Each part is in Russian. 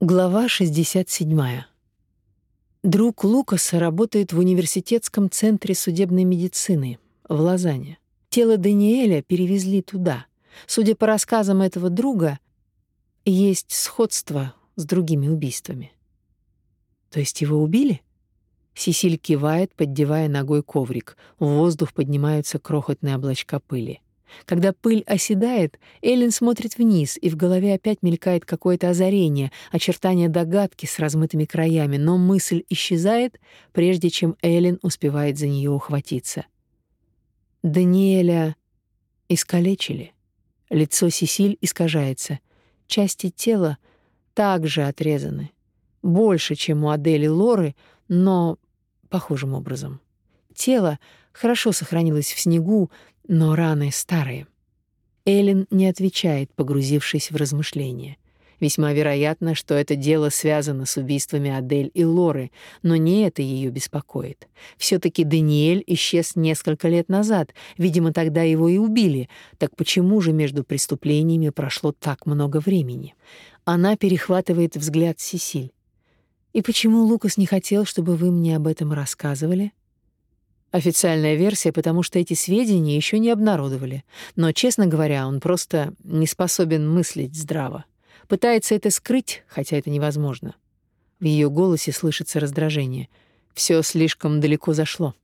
Глава 67. Друг Лукаса работает в университетском центре судебной медицины в Лозанне. Тело Даниэля перевезли туда. Судя по рассказам этого друга, есть сходство с другими убийствами. То есть его убили? Сисиль кивает, поддевая ногой коврик. В воздух поднимаются крохотные облачка пыли. Когда пыль оседает, Эллен смотрит вниз, и в голове опять мелькает какое-то озарение, очертание догадки с размытыми краями, но мысль исчезает, прежде чем Эллен успевает за нее ухватиться. Даниэля искалечили. Лицо Сесиль искажается. Части тела также отрезаны. Больше, чем у Адели Лоры, но похожим образом. Тело хорошо сохранилось в снегу, но раны старые. Эллен не отвечает, погрузившись в размышления. Весьма вероятно, что это дело связано с убийствами Адель и Лоры, но не это ее беспокоит. все таки Даниэль исчез несколько лет назад, видимо, тогда его и убили. Так почему же между преступлениями прошло так много времени? Она перехватывает взгляд Сесиль. И почему Лукас не хотел, чтобы вы мне об этом рассказывали? Официальная версия, потому что эти сведения еще не обнародовали. Но, честно говоря, он просто не способен мыслить здраво. Пытается это скрыть, хотя это невозможно. В ее голосе слышится раздражение. Все слишком далеко зашло.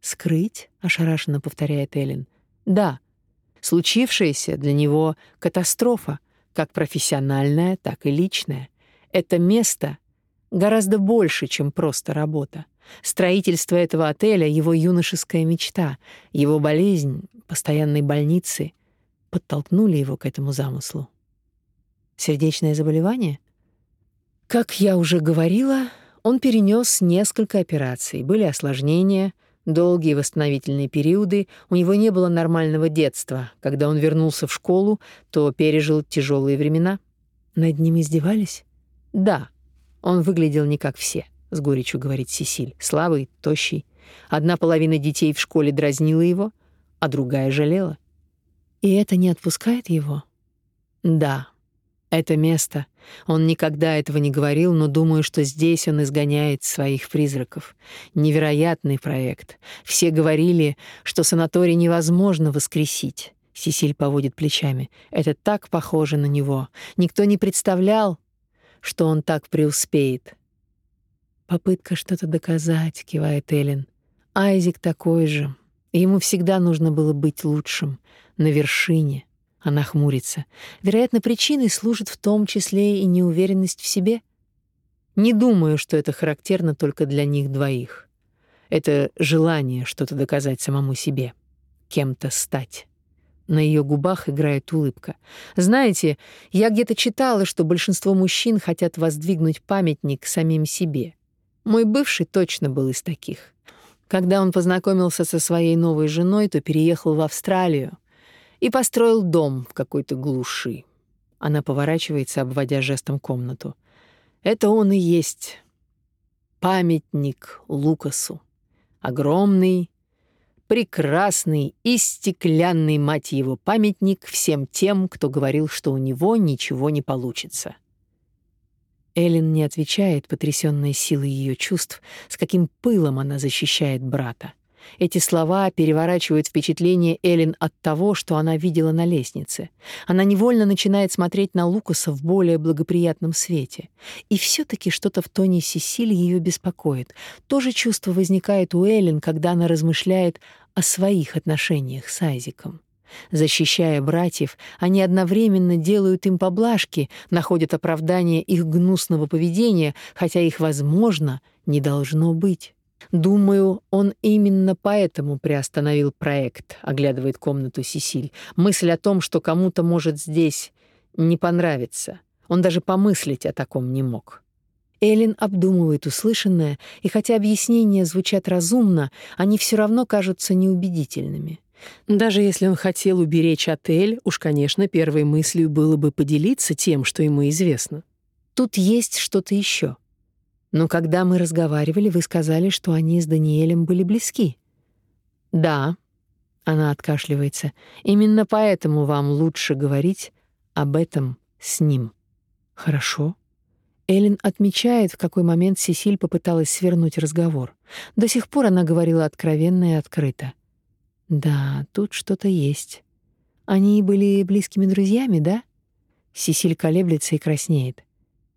«Скрыть?» — ошарашенно повторяет Эллен. «Да. Случившееся для него катастрофа, как профессиональная, так и личная. Это место гораздо больше, чем просто работа. Строительство этого отеля — его юношеская мечта, его болезнь постоянной больницы подтолкнули его к этому замыслу. Сердечное заболевание? Как я уже говорила, он перенес несколько операций, были осложнения, долгие восстановительные периоды, у него не было нормального детства. Когда он вернулся в школу, то пережил тяжелые времена. Над ним издевались? Да, он выглядел не как все с горечью говорит Сесиль. Слабый, тощий. Одна половина детей в школе дразнила его, а другая жалела. И это не отпускает его? Да. Это место. Он никогда этого не говорил, но думаю, что здесь он изгоняет своих призраков. Невероятный проект. Все говорили, что санаторий невозможно воскресить. Сесиль поводит плечами. Это так похоже на него. Никто не представлял, что он так преуспеет. Попытка что-то доказать, кивает Эллен. Айзик такой же. Ему всегда нужно было быть лучшим, на вершине. Она хмурится. Вероятно, причиной служит в том числе и неуверенность в себе. Не думаю, что это характерно только для них двоих. Это желание что-то доказать самому себе, кем-то стать. На ее губах играет улыбка. Знаете, я где-то читала, что большинство мужчин хотят воздвигнуть памятник самим себе. Мой бывший точно был из таких. Когда он познакомился со своей новой женой, то переехал в Австралию и построил дом в какой-то глуши. Она поворачивается, обводя жестом комнату. Это он и есть памятник Лукасу. Огромный, прекрасный и стеклянный, мать его, памятник всем тем, кто говорил, что у него ничего не получится. Эллен не отвечает, потрясённая силой её чувств, с каким пылом она защищает брата. Эти слова переворачивают впечатление Эллен от того, что она видела на лестнице. Она невольно начинает смотреть на Лукаса в более благоприятном свете. И всё таки что-то в тоне Сесили её беспокоит. То же чувство возникает у Эллен, когда она размышляет о своих отношениях с Айзиком. Защищая братьев, они одновременно делают им поблажки, находят оправдание их гнусного поведения, хотя их, возможно, не должно быть. Думаю, он именно поэтому приостановил проект, оглядывает комнату Сесиль. Мысль о том, что кому-то может здесь не понравиться. Он даже помыслить о таком не мог. Эллен обдумывает услышанное, и хотя объяснения звучат разумно, они все равно кажутся неубедительными. Даже если он хотел уберечь отель, уж, конечно, первой мыслью было бы поделиться тем, что ему известно. Тут есть что-то еще. Но когда мы разговаривали, вы сказали, что они с Даниэлем были близки. Да, она откашливается. Именно поэтому вам лучше говорить об этом с ним. Хорошо. Эллен отмечает, в какой момент Сесиль попыталась свернуть разговор. До сих пор она говорила откровенно и открыто. «Да, тут что-то есть. Они были близкими друзьями, да?» Сесиль колеблется и краснеет.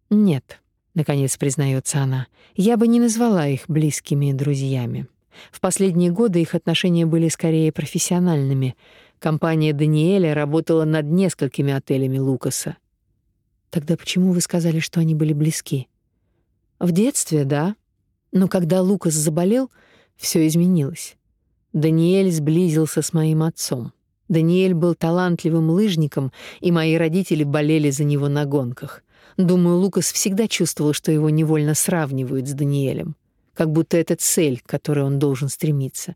«Нет», — наконец признается она, — «я бы не назвала их близкими друзьями. В последние годы их отношения были скорее профессиональными. Компания Даниэля работала над несколькими отелями Лукаса. Тогда почему вы сказали, что они были близки? В детстве, да. Но когда Лукас заболел, все изменилось. Даниэль сблизился с моим отцом. Даниэль был талантливым лыжником, и мои родители болели за него на гонках. Думаю, Лукас всегда чувствовал, что его невольно сравнивают с Даниэлем, как будто это цель, к которой он должен стремиться.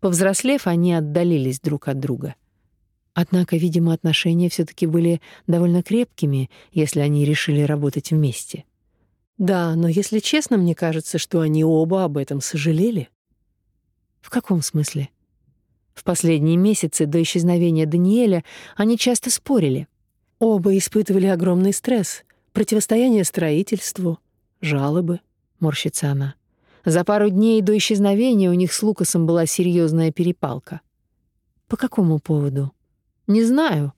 Повзрослев, они отдалились друг от друга. Однако, видимо, отношения все таки были довольно крепкими, если они решили работать вместе. Да, но если честно, мне кажется, что они оба об этом сожалели. В каком смысле? В последние месяцы до исчезновения Даниэля они часто спорили. Оба испытывали огромный стресс, противостояние строительству, жалобы, морщится она. За пару дней до исчезновения у них с Лукасом была серьезная перепалка. По какому поводу? Не знаю.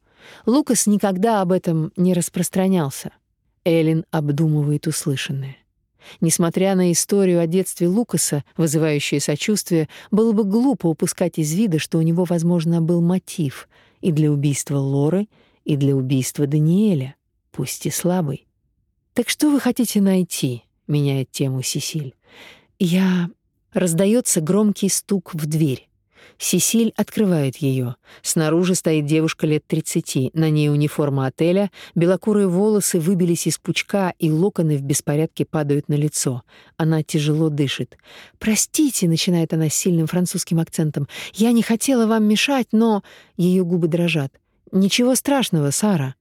Лукас никогда об этом не распространялся. Элин обдумывает услышанное. Несмотря на историю о детстве Лукаса, вызывающую сочувствие, было бы глупо упускать из вида, что у него, возможно, был мотив и для убийства Лоры, и для убийства Даниэля, пусть и слабый. «Так что вы хотите найти?» — меняет тему Сесиль. «Я...» — раздается громкий стук в дверь. Сесиль открывает ее. Снаружи стоит девушка лет 30. На ней униформа отеля, белокурые волосы выбились из пучка, и локоны в беспорядке падают на лицо. Она тяжело дышит. «Простите», — начинает она с сильным французским акцентом, — «я не хотела вам мешать, но...» Ее губы дрожат. «Ничего страшного, Сара».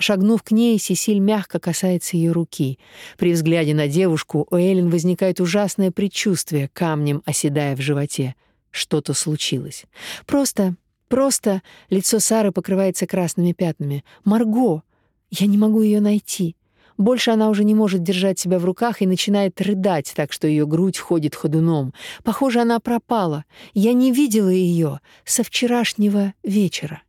Шагнув к ней, Сесиль мягко касается ее руки. При взгляде на девушку у Эллен возникает ужасное предчувствие, камнем оседая в животе. Что-то случилось. Просто, просто лицо Сары покрывается красными пятнами. Марго! Я не могу ее найти. Больше она уже не может держать себя в руках и начинает рыдать, так что ее грудь ходит ходуном. Похоже, она пропала. Я не видела ее со вчерашнего вечера.